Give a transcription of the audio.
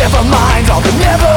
Never mind all the never